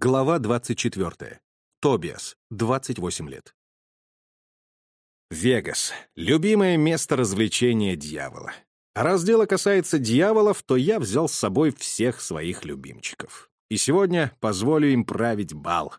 Глава 24. Тобиас, 28 лет. Вегас — любимое место развлечения дьявола. А раз дело касается дьяволов, то я взял с собой всех своих любимчиков. И сегодня позволю им править бал.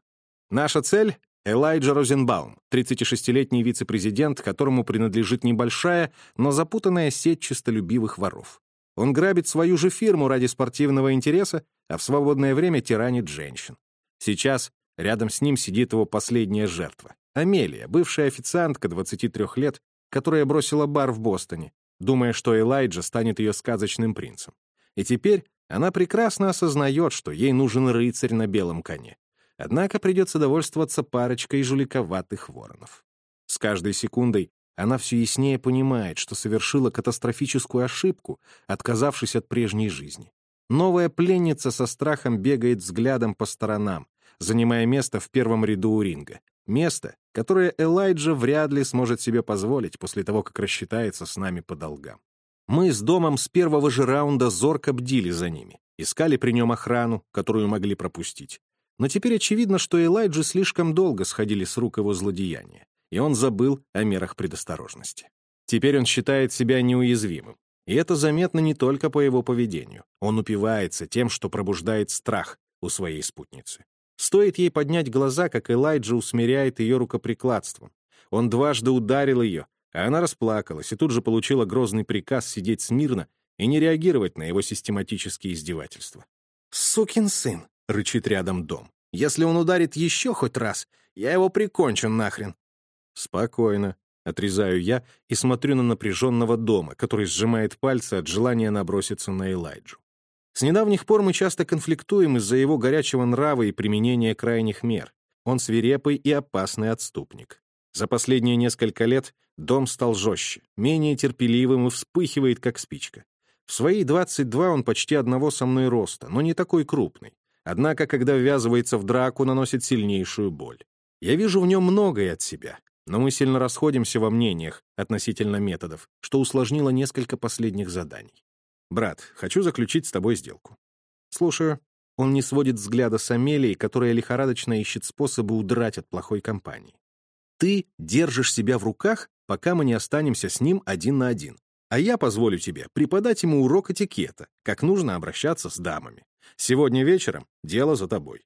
Наша цель — Элайджа Розенбаум, 36-летний вице-президент, которому принадлежит небольшая, но запутанная сеть честолюбивых воров. Он грабит свою же фирму ради спортивного интереса, а в свободное время тиранит женщин. Сейчас рядом с ним сидит его последняя жертва. Амелия, бывшая официантка 23 лет, которая бросила бар в Бостоне, думая, что Элайджа станет ее сказочным принцем. И теперь она прекрасно осознает, что ей нужен рыцарь на белом коне. Однако придется довольствоваться парочкой жуликоватых воронов. С каждой секундой она все яснее понимает, что совершила катастрофическую ошибку, отказавшись от прежней жизни. Новая пленница со страхом бегает взглядом по сторонам, занимая место в первом ряду у ринга. Место, которое Элайджа вряд ли сможет себе позволить после того, как рассчитается с нами по долгам. Мы с домом с первого же раунда зорко бдили за ними, искали при нем охрану, которую могли пропустить. Но теперь очевидно, что Элайджи слишком долго сходили с рук его злодеяния, и он забыл о мерах предосторожности. Теперь он считает себя неуязвимым, и это заметно не только по его поведению. Он упивается тем, что пробуждает страх у своей спутницы. Стоит ей поднять глаза, как Элайджа усмиряет ее рукоприкладством. Он дважды ударил ее, а она расплакалась и тут же получила грозный приказ сидеть смирно и не реагировать на его систематические издевательства. «Сукин сын!» — рычит рядом дом. «Если он ударит еще хоть раз, я его прикончу нахрен!» «Спокойно», Отрезаю я и смотрю на напряженного дома, который сжимает пальцы от желания наброситься на Элайджу. С недавних пор мы часто конфликтуем из-за его горячего нрава и применения крайних мер. Он свирепый и опасный отступник. За последние несколько лет дом стал жестче, менее терпеливым и вспыхивает, как спичка. В свои 22 он почти одного со мной роста, но не такой крупный. Однако, когда ввязывается в драку, наносит сильнейшую боль. Я вижу в нем многое от себя, но мы сильно расходимся во мнениях относительно методов, что усложнило несколько последних заданий. «Брат, хочу заключить с тобой сделку». «Слушаю». Он не сводит взгляда с Амелии, которая лихорадочно ищет способы удрать от плохой компании. «Ты держишь себя в руках, пока мы не останемся с ним один на один. А я позволю тебе преподать ему урок этикета, как нужно обращаться с дамами. Сегодня вечером дело за тобой.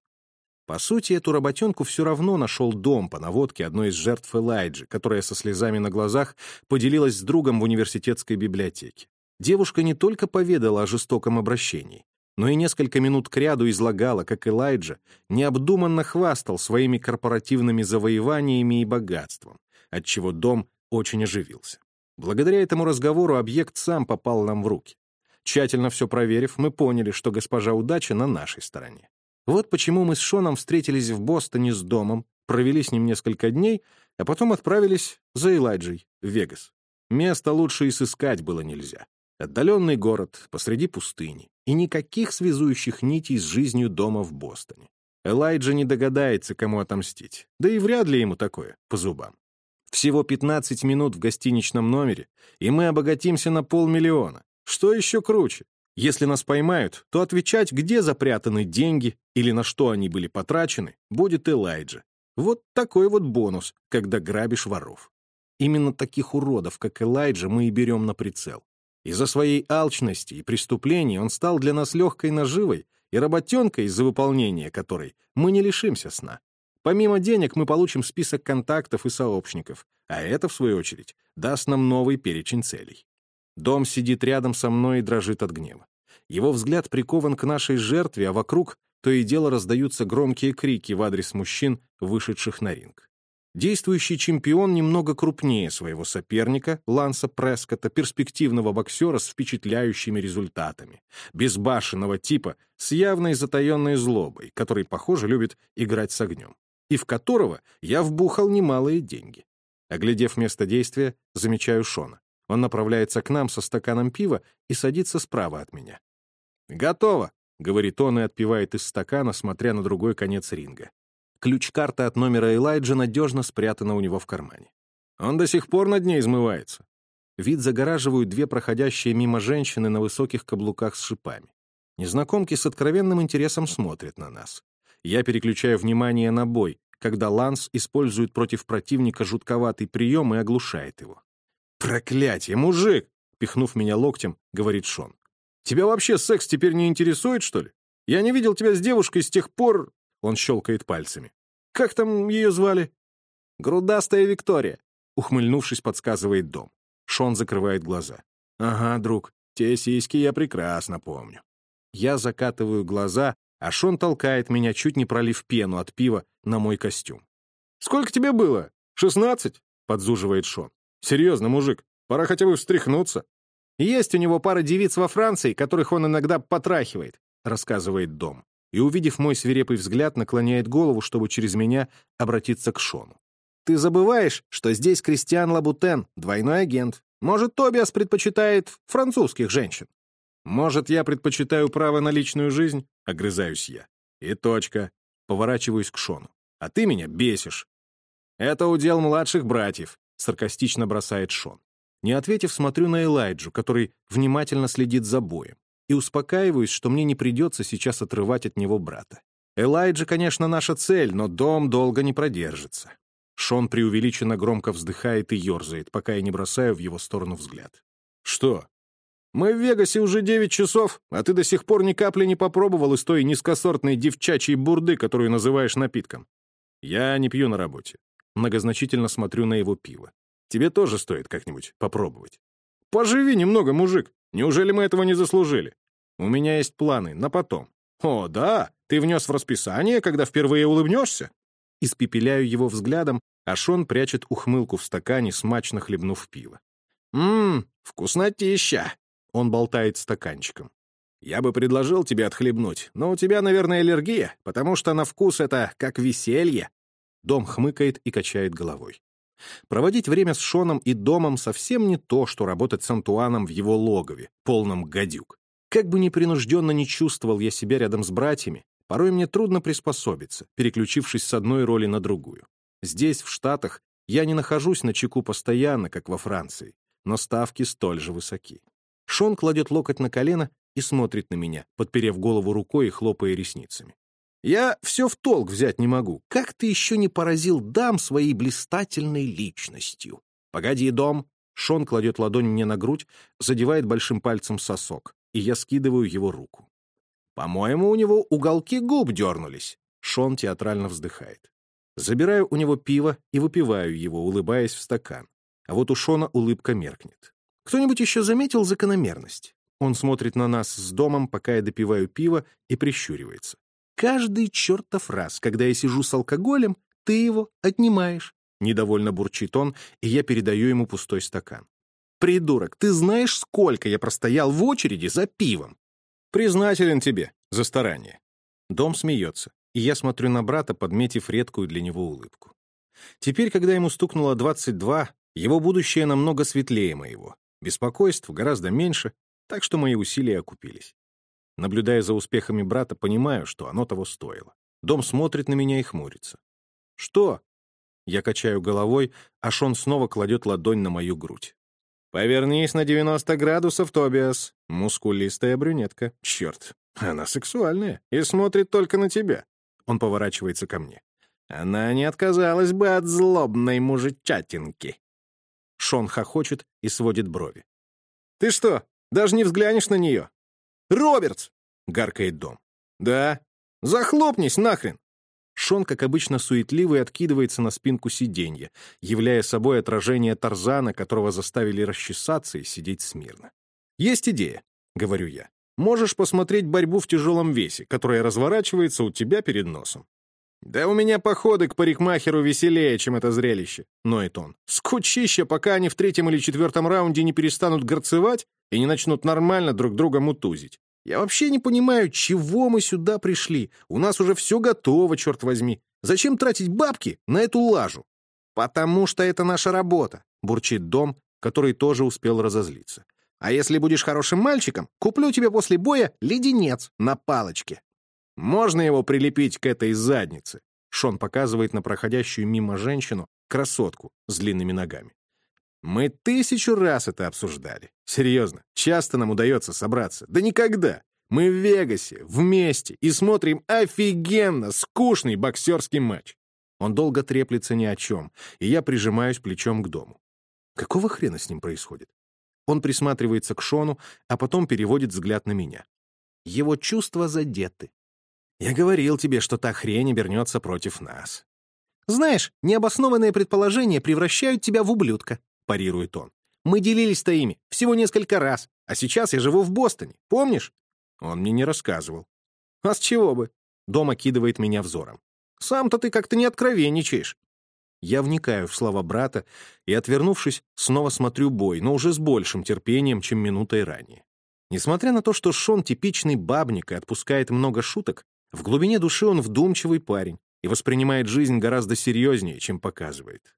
По сути, эту работенку все равно нашел дом по наводке одной из жертв Элайджи, которая со слезами на глазах поделилась с другом в университетской библиотеке. Девушка не только поведала о жестоком обращении, но и несколько минут кряду излагала, как Элайджа необдуманно хвастал своими корпоративными завоеваниями и богатством, отчего дом очень оживился. Благодаря этому разговору объект сам попал нам в руки. Тщательно все проверив, мы поняли, что госпожа удача на нашей стороне. Вот почему мы с Шоном встретились в Бостоне с домом, провели с ним несколько дней, а потом отправились за Элайджей в Вегас. Место лучше и сыскать было нельзя. Отдаленный город посреди пустыни и никаких связующих нитей с жизнью дома в Бостоне. Элайджа не догадается, кому отомстить, да и вряд ли ему такое по зубам. Всего 15 минут в гостиничном номере, и мы обогатимся на полмиллиона. Что еще круче? Если нас поймают, то отвечать, где запрятаны деньги или на что они были потрачены, будет Элайджа. Вот такой вот бонус, когда грабишь воров. Именно таких уродов, как Элайджа, мы и берем на прицел. Из-за своей алчности и преступлений он стал для нас легкой наживой и работенкой, из-за выполнения которой мы не лишимся сна. Помимо денег мы получим список контактов и сообщников, а это, в свою очередь, даст нам новый перечень целей. Дом сидит рядом со мной и дрожит от гнева. Его взгляд прикован к нашей жертве, а вокруг то и дело раздаются громкие крики в адрес мужчин, вышедших на ринг. Действующий чемпион немного крупнее своего соперника, Ланса Прескота, перспективного боксера с впечатляющими результатами, безбашенного типа с явной затаенной злобой, который, похоже, любит играть с огнем, и в которого я вбухал немалые деньги. Оглядев место действия, замечаю Шона. Он направляется к нам со стаканом пива и садится справа от меня. «Готово», — говорит он и отпивает из стакана, смотря на другой конец ринга. Ключ-карта от номера Элайджа надежно спрятана у него в кармане. Он до сих пор над ней измывается. Вид загораживают две проходящие мимо женщины на высоких каблуках с шипами. Незнакомки с откровенным интересом смотрят на нас. я переключаю внимание на бой, когда Ланс использует против противника жутковатый прием и оглушает его. «Проклятие, мужик!» — пихнув меня локтем, говорит Шон. «Тебя вообще секс теперь не интересует, что ли? Я не видел тебя с девушкой с тех пор...» Он щелкает пальцами. «Как там ее звали?» «Грудастая Виктория», — ухмыльнувшись, подсказывает дом. Шон закрывает глаза. «Ага, друг, те сиськи я прекрасно помню». Я закатываю глаза, а Шон толкает меня, чуть не пролив пену от пива на мой костюм. «Сколько тебе было? Шестнадцать?» — подзуживает Шон. «Серьезно, мужик, пора хотя бы встряхнуться». «Есть у него пара девиц во Франции, которых он иногда потрахивает», — рассказывает Дом. И, увидев мой свирепый взгляд, наклоняет голову, чтобы через меня обратиться к Шону. «Ты забываешь, что здесь Кристиан Лабутен, двойной агент. Может, Тобиас предпочитает французских женщин?» «Может, я предпочитаю право на личную жизнь?» — огрызаюсь я. «И точка». Поворачиваюсь к Шону. «А ты меня бесишь». «Это удел младших братьев», — саркастично бросает Шон. Не ответив, смотрю на Элайджу, который внимательно следит за боем, и успокаиваюсь, что мне не придется сейчас отрывать от него брата. Элайджа, конечно, наша цель, но дом долго не продержится. Шон преувеличенно громко вздыхает и ерзает, пока я не бросаю в его сторону взгляд. «Что?» Мы в Вегасе уже девять часов, а ты до сих пор ни капли не попробовал из той низкосортной девчачьей бурды, которую называешь напитком. Я не пью на работе. Многозначительно смотрю на его пиво. Тебе тоже стоит как-нибудь попробовать. Поживи немного, мужик. Неужели мы этого не заслужили? У меня есть планы на потом. О, да, ты внес в расписание, когда впервые улыбнешься? Испепеляю его взглядом, а Шон прячет ухмылку в стакане, смачно хлебнув пиво. «Ммм, вкуснотища!» Он болтает стаканчиком. «Я бы предложил тебе отхлебнуть, но у тебя, наверное, аллергия, потому что на вкус это как веселье». Дом хмыкает и качает головой. Проводить время с Шоном и Домом совсем не то, что работать с Антуаном в его логове, полном гадюк. Как бы непринужденно не чувствовал я себя рядом с братьями, порой мне трудно приспособиться, переключившись с одной роли на другую. Здесь, в Штатах, я не нахожусь на чеку постоянно, как во Франции, но ставки столь же высоки. Шон кладет локоть на колено и смотрит на меня, подперев голову рукой и хлопая ресницами. «Я все в толк взять не могу. Как ты еще не поразил дам своей блистательной личностью?» «Погоди, дом!» Шон кладет ладонь мне на грудь, задевает большим пальцем сосок, и я скидываю его руку. «По-моему, у него уголки губ дернулись». Шон театрально вздыхает. Забираю у него пиво и выпиваю его, улыбаясь в стакан. А вот у Шона улыбка меркнет. Кто-нибудь еще заметил закономерность? Он смотрит на нас с домом, пока я допиваю пиво, и прищуривается. Каждый чертов раз, когда я сижу с алкоголем, ты его отнимаешь. Недовольно бурчит он, и я передаю ему пустой стакан. «Придурок, ты знаешь, сколько я простоял в очереди за пивом?» «Признателен тебе за старание». Дом смеется, и я смотрю на брата, подметив редкую для него улыбку. Теперь, когда ему стукнуло 22, его будущее намного светлее моего. Беспокойств гораздо меньше, так что мои усилия окупились. Наблюдая за успехами брата, понимаю, что оно того стоило. Дом смотрит на меня и хмурится. «Что?» Я качаю головой, а Шон снова кладет ладонь на мою грудь. «Повернись на 90 градусов, Тобиас. Мускулистая брюнетка. Черт, она сексуальная и смотрит только на тебя». Он поворачивается ко мне. «Она не отказалась бы от злобной мужичатинки». Шон хохочет и сводит брови. «Ты что, даже не взглянешь на нее?» «Робертс!» — гаркает дом. «Да? Захлопнись нахрен!» Шон, как обычно, суетливый откидывается на спинку сиденья, являя собой отражение Тарзана, которого заставили расчесаться и сидеть смирно. «Есть идея», — говорю я. «Можешь посмотреть борьбу в тяжелом весе, которая разворачивается у тебя перед носом. «Да у меня походы к парикмахеру веселее, чем это зрелище», — ноет он. «Скучище, пока они в третьем или четвертом раунде не перестанут горцевать и не начнут нормально друг друга мутузить. Я вообще не понимаю, чего мы сюда пришли. У нас уже все готово, черт возьми. Зачем тратить бабки на эту лажу?» «Потому что это наша работа», — бурчит Дом, который тоже успел разозлиться. «А если будешь хорошим мальчиком, куплю тебе после боя леденец на палочке». Можно его прилепить к этой заднице?» Шон показывает на проходящую мимо женщину, красотку с длинными ногами. «Мы тысячу раз это обсуждали. Серьезно, часто нам удается собраться. Да никогда. Мы в Вегасе, вместе, и смотрим офигенно скучный боксерский матч. Он долго треплется ни о чем, и я прижимаюсь плечом к дому. Какого хрена с ним происходит? Он присматривается к Шону, а потом переводит взгляд на меня. Его чувства задеты. Я говорил тебе, что та хрень обернется против нас. Знаешь, необоснованные предположения превращают тебя в ублюдка, парирует он. Мы делились-то ими всего несколько раз, а сейчас я живу в Бостоне, помнишь? Он мне не рассказывал. А с чего бы? Дом окидывает меня взором. Сам-то ты как-то не откровенничаешь. Я вникаю в слова брата и, отвернувшись, снова смотрю бой, но уже с большим терпением, чем минутой ранее. Несмотря на то, что Шон типичный бабник и отпускает много шуток, в глубине души он вдумчивый парень и воспринимает жизнь гораздо серьезнее, чем показывает.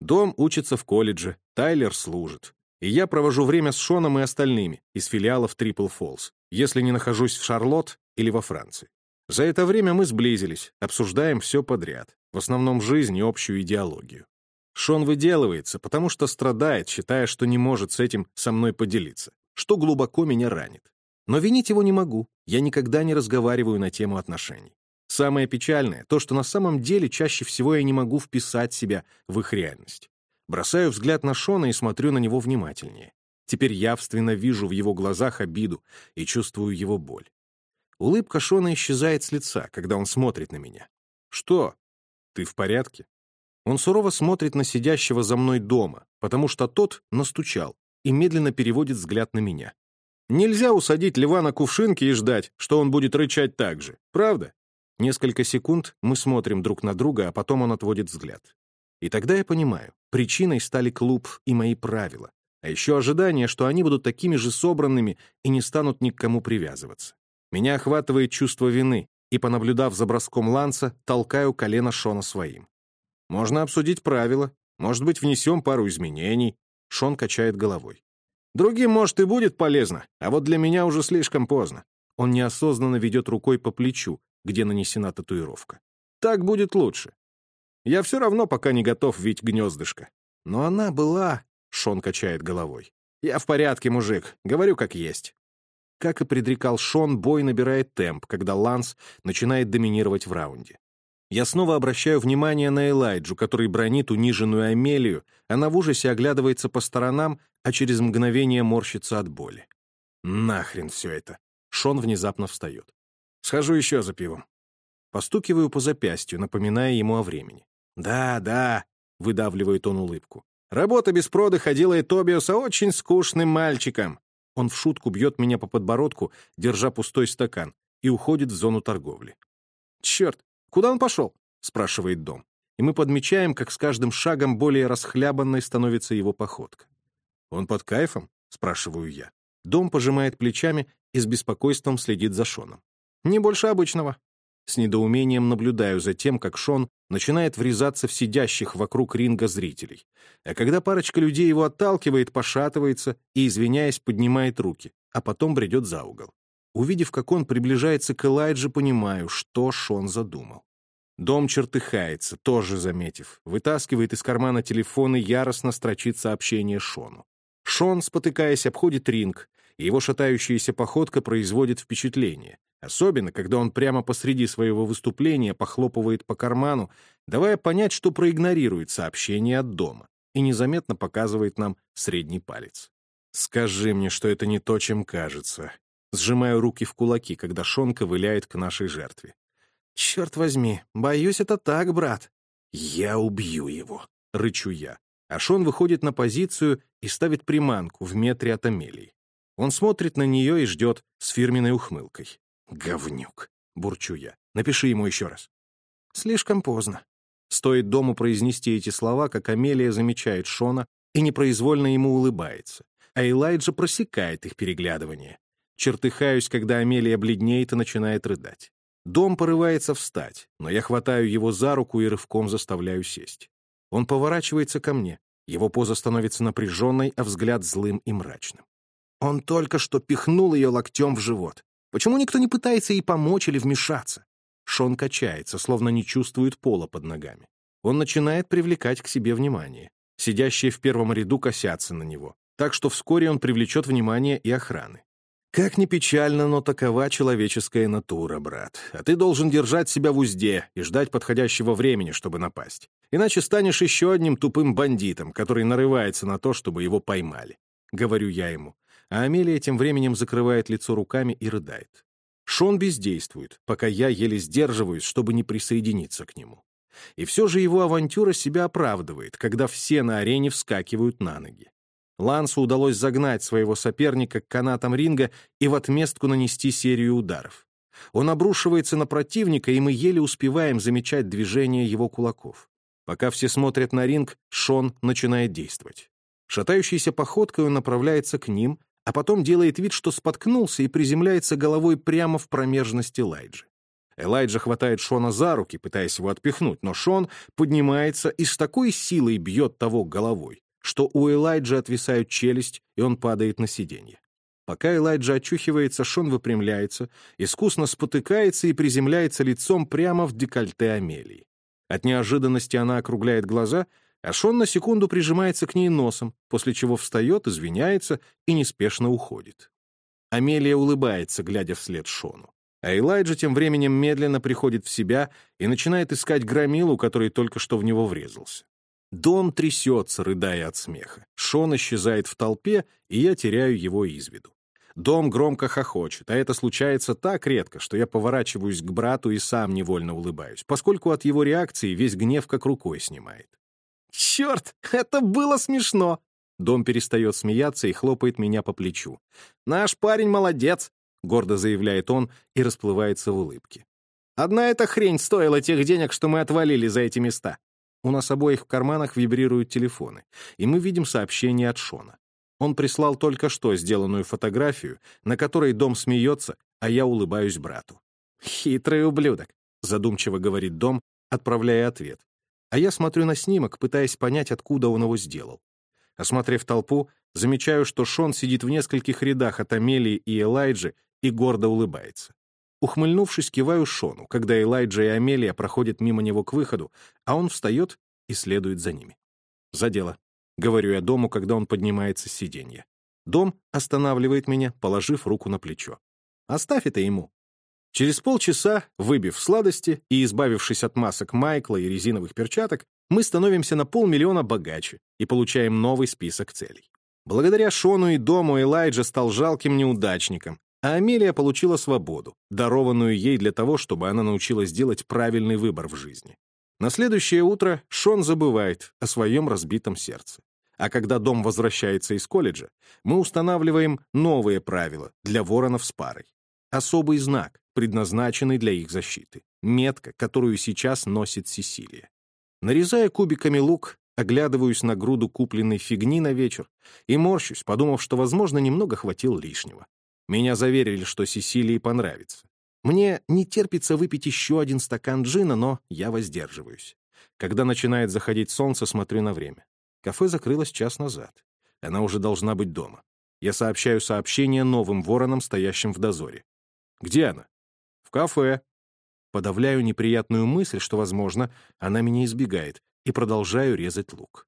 Дом учится в колледже, Тайлер служит. И я провожу время с Шоном и остальными из филиалов Трипл Фоллс, если не нахожусь в Шарлотт или во Франции. За это время мы сблизились, обсуждаем все подряд, в основном жизнь и общую идеологию. Шон выделывается, потому что страдает, считая, что не может с этим со мной поделиться, что глубоко меня ранит. Но винить его не могу, я никогда не разговариваю на тему отношений. Самое печальное — то, что на самом деле чаще всего я не могу вписать себя в их реальность. Бросаю взгляд на Шона и смотрю на него внимательнее. Теперь явственно вижу в его глазах обиду и чувствую его боль. Улыбка Шона исчезает с лица, когда он смотрит на меня. «Что? Ты в порядке?» Он сурово смотрит на сидящего за мной дома, потому что тот настучал и медленно переводит взгляд на меня. Нельзя усадить льва на кувшинке и ждать, что он будет рычать так же, правда? Несколько секунд мы смотрим друг на друга, а потом он отводит взгляд. И тогда я понимаю, причиной стали клуб и мои правила, а еще ожидание, что они будут такими же собранными и не станут ни к кому привязываться. Меня охватывает чувство вины, и, понаблюдав за броском Ланса, толкаю колено Шона своим. Можно обсудить правила, может быть, внесем пару изменений. Шон качает головой. Другим, может, и будет полезно, а вот для меня уже слишком поздно. Он неосознанно ведет рукой по плечу, где нанесена татуировка. Так будет лучше. Я все равно пока не готов видеть гнездышко. Но она была... Шон качает головой. Я в порядке, мужик. Говорю, как есть. Как и предрекал Шон, бой набирает темп, когда Ланс начинает доминировать в раунде. Я снова обращаю внимание на Элайджу, который бронит униженную Амелию, она в ужасе оглядывается по сторонам, а через мгновение морщится от боли. Нахрен все это. Шон внезапно встает. Схожу еще за пивом. Постукиваю по запястью, напоминая ему о времени. «Да, да», — выдавливает он улыбку. «Работа без продыха делает Тобиуса очень скучным мальчиком». Он в шутку бьет меня по подбородку, держа пустой стакан, и уходит в зону торговли. «Черт, куда он пошел?» — спрашивает Дом. И мы подмечаем, как с каждым шагом более расхлябанной становится его походка. «Он под кайфом?» — спрашиваю я. Дом пожимает плечами и с беспокойством следит за Шоном. Не больше обычного. С недоумением наблюдаю за тем, как Шон начинает врезаться в сидящих вокруг ринга зрителей. А когда парочка людей его отталкивает, пошатывается и, извиняясь, поднимает руки, а потом бредет за угол. Увидев, как он приближается к Элайджи, понимаю, что Шон задумал. Дом чертыхается, тоже заметив, вытаскивает из кармана телефон и яростно строчит сообщение Шону. Шон, спотыкаясь, обходит ринг, и его шатающаяся походка производит впечатление. Особенно, когда он прямо посреди своего выступления похлопывает по карману, давая понять, что проигнорирует сообщение от дома и незаметно показывает нам средний палец. «Скажи мне, что это не то, чем кажется». Сжимаю руки в кулаки, когда Шон ковыляет к нашей жертве. «Черт возьми, боюсь, это так, брат». «Я убью его», — рычу я. А Шон выходит на позицию и ставит приманку в метре от Амелии. Он смотрит на нее и ждет с фирменной ухмылкой. «Говнюк», — бурчу я. «Напиши ему еще раз». Слишком поздно. Стоит дому произнести эти слова, как Амелия замечает Шона и непроизвольно ему улыбается, а Элайджа просекает их переглядывание. Чертыхаюсь, когда Амелия бледнеет и начинает рыдать. Дом порывается встать, но я хватаю его за руку и рывком заставляю сесть. Он поворачивается ко мне. Его поза становится напряженной, а взгляд злым и мрачным. Он только что пихнул ее локтем в живот. Почему никто не пытается ей помочь или вмешаться? Шон качается, словно не чувствует пола под ногами. Он начинает привлекать к себе внимание. Сидящие в первом ряду косятся на него, так что вскоре он привлечет внимание и охраны. Как ни печально, но такова человеческая натура, брат. А ты должен держать себя в узде и ждать подходящего времени, чтобы напасть. Иначе станешь еще одним тупым бандитом, который нарывается на то, чтобы его поймали. Говорю я ему. А Амелия тем временем закрывает лицо руками и рыдает. Шон бездействует, пока я еле сдерживаюсь, чтобы не присоединиться к нему. И все же его авантюра себя оправдывает, когда все на арене вскакивают на ноги. Лансу удалось загнать своего соперника к канатам ринга и в отместку нанести серию ударов. Он обрушивается на противника, и мы еле успеваем замечать движение его кулаков. Пока все смотрят на ринг, Шон начинает действовать. Шатающейся походкой он направляется к ним, а потом делает вид, что споткнулся и приземляется головой прямо в промежность Элайджи. Элайджа хватает Шона за руки, пытаясь его отпихнуть, но Шон поднимается и с такой силой бьет того головой, что у Элайджа отвисают челюсть, и он падает на сиденье. Пока Элайджа очухивается, Шон выпрямляется, искусно спотыкается и приземляется лицом прямо в декольте Амелии. От неожиданности она округляет глаза, а Шон на секунду прижимается к ней носом, после чего встает, извиняется и неспешно уходит. Амелия улыбается, глядя вслед Шону. А Элайджа тем временем медленно приходит в себя и начинает искать громилу, который только что в него врезался. Дом трясется, рыдая от смеха. Шон исчезает в толпе, и я теряю его из виду. Дом громко хохочет, а это случается так редко, что я поворачиваюсь к брату и сам невольно улыбаюсь, поскольку от его реакции весь гнев как рукой снимает. «Черт, это было смешно!» Дом перестает смеяться и хлопает меня по плечу. «Наш парень молодец!» — гордо заявляет он и расплывается в улыбке. «Одна эта хрень стоила тех денег, что мы отвалили за эти места. У нас обоих в карманах вибрируют телефоны, и мы видим сообщение от Шона. Он прислал только что сделанную фотографию, на которой дом смеется, а я улыбаюсь брату. «Хитрый ублюдок», — задумчиво говорит дом, отправляя ответ. А я смотрю на снимок, пытаясь понять, откуда он его сделал. Осмотрев толпу, замечаю, что Шон сидит в нескольких рядах от Амелии и Элайджи и гордо улыбается. Ухмыльнувшись, киваю Шону, когда Элайджа и Амелия проходят мимо него к выходу, а он встает и следует за ними. «За дело», — говорю я дому, когда он поднимается с сиденья. Дом останавливает меня, положив руку на плечо. «Оставь это ему». Через полчаса, выбив сладости и избавившись от масок Майкла и резиновых перчаток, мы становимся на полмиллиона богаче и получаем новый список целей. Благодаря Шону и дому Элайджа стал жалким неудачником, а Амелия получила свободу, дарованную ей для того, чтобы она научилась делать правильный выбор в жизни. На следующее утро Шон забывает о своем разбитом сердце. А когда дом возвращается из колледжа, мы устанавливаем новые правила для воронов с парой. Особый знак, предназначенный для их защиты. Метка, которую сейчас носит Сесилия. Нарезая кубиками лук, оглядываюсь на груду купленной фигни на вечер и морщусь, подумав, что, возможно, немного хватил лишнего. Меня заверили, что Сесилии понравится. Мне не терпится выпить еще один стакан джина, но я воздерживаюсь. Когда начинает заходить солнце, смотрю на время. Кафе закрылось час назад. Она уже должна быть дома. Я сообщаю сообщение новым воронам, стоящим в дозоре. Где она? В кафе. Подавляю неприятную мысль, что, возможно, она меня избегает, и продолжаю резать лук.